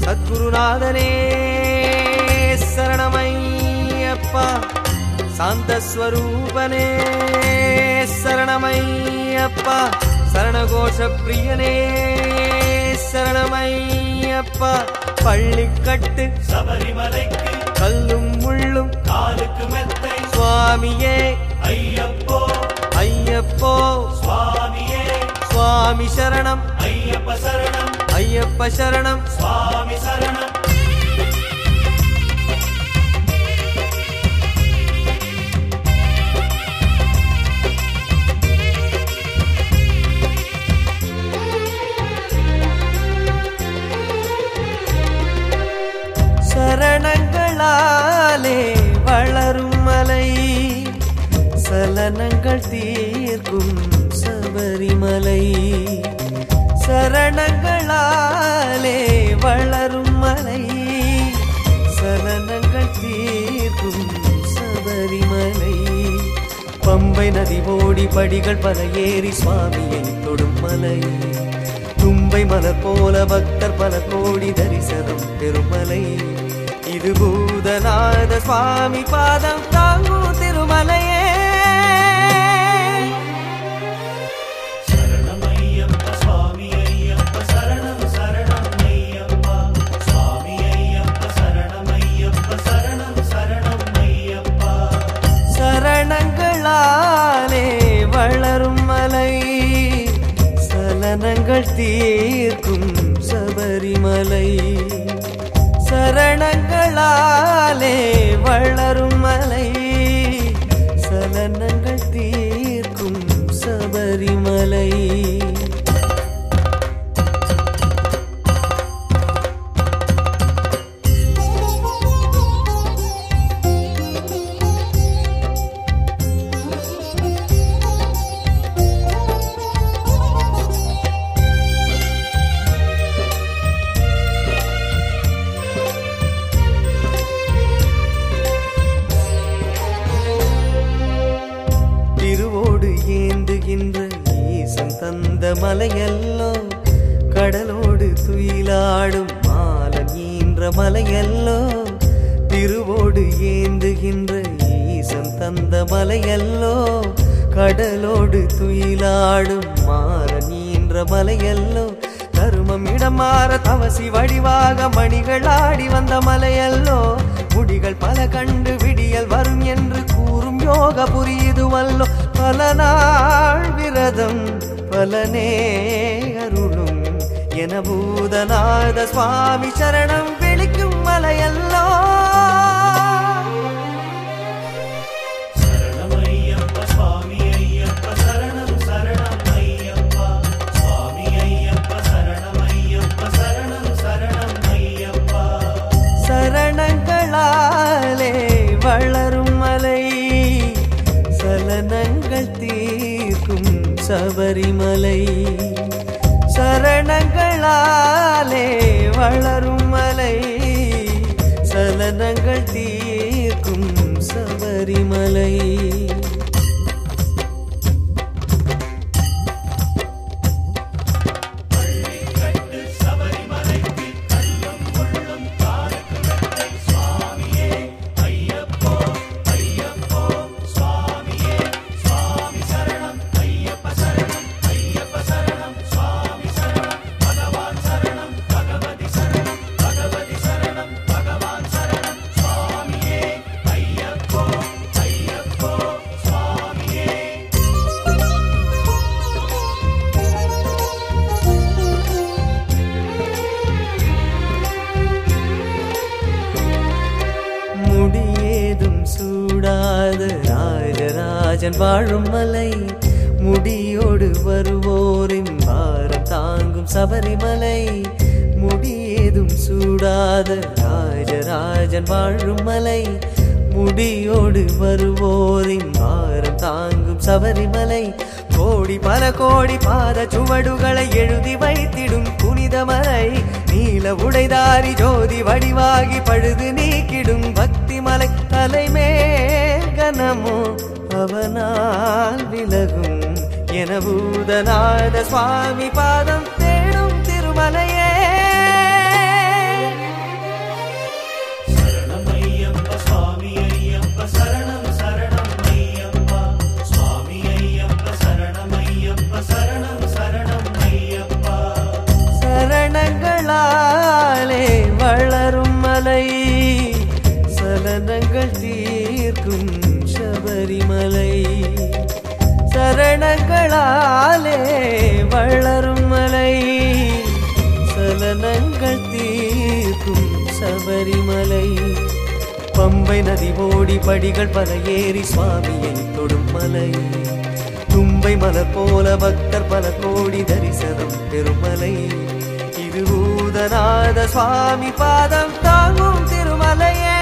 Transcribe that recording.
சத்குருநாதனே சரணமையப்பா. சாந்தஸ்வரூபனே சரணமையப்பா. சரணகோஷ பிரியனே சரணமையப்பா. பள்ளிக்கட்டு சபரிமலைக்கு கல்லும் முள்ளும் காலுக்கு மெத்தை சுவாமியே. ஐயப்போ ஐயப்போ. சுவாமியே. சுவாமி சரணம். ஐயப்ப சரணம். ஐயப்ப சரணம். சுவாமி சரணம். சரணங்களாலே வளரும் மலை சலனங்கள் தீர்க்கும் சபரிமலை. சரணங்களாலே வளரும் மலை. சலனங்கள் தீர்க்கும் சபரிமலை. பம்பை நதி ஓடி படிகள் பல ஏறி சுவாமியை தொடும் மலை தும்பை மலர் போல பக்தர் பல கோடி தரிசனம் பெருமலை. இது பூதநாத சுவாமி பாதம் தாங்கும் திருமலையே. சலனங்கள் தீர்க்கும் சபரிமலை சரணங்களா மலையல்லோ கடலோடு துயிலாடும் மாலன் ஈன்ற மலையல்லோ திருவோடு ஏந்துகின்ற ஈசன் தந்த மலையல்லோ கடலோடு துயிலாடும் மாலன் ஈன்ற மலையல்லோ தருமம் இடமாற தவசி வடிவாக மணிகள் ஆடி வந்த மலையல்லோ முடிகள் பல கண்டு விடியல் வரும் என்று கூறும் யோக புரியுதுவல்லோ. பல நாள் விரதம் பலனே அருளும் என பூதநாத சுவாமி சரணம் விழிக்கும் மலையல்லோ. சரணம் சபரிமலை. சரணங்களாலே வளரும் மலை. சலனங்கள் தீர்க்கும் சபரிமலை. ராஜன் வாழும் மலை முடியோடு வருவோரின் பாரம் தாங்கும் சபரிமலை. முடியேதும் சூடாத ராஜராஜன் வாழும் மலை முடியோடு வருவோரின் பாரம் தாங்கும் சபரிமலை. கோடி பல கோடி பாத சுவடுகளை எழுதி வைத்திடும் புனிதமலை நீல உடைதாரி ஜோதி வடிவாகி பழுது நீக்கிடும் பக்தி மலை தலைமே. கனமோ அவனால் விலகும் என பூதநாத சுவாமி பாதம் தேடும் திருமலையே. சரணங்களாலே வளரும் மலை சலனங்கள் தீர்க்கும் சரணங்களாலே வளரும் மலை. சலனங்கள் தீர்க்கும் சபரிமலை. பம்பை நதி ஓடி படிகள் பல ஏறி சுவாமியை தொடும் மலை தும்பை மலர் போல பக்தர் பல கோடி தரிசனம் பெருமலை. இது ஊதநாத சுவாமி பாதம் தாங்கும் திருமலையே.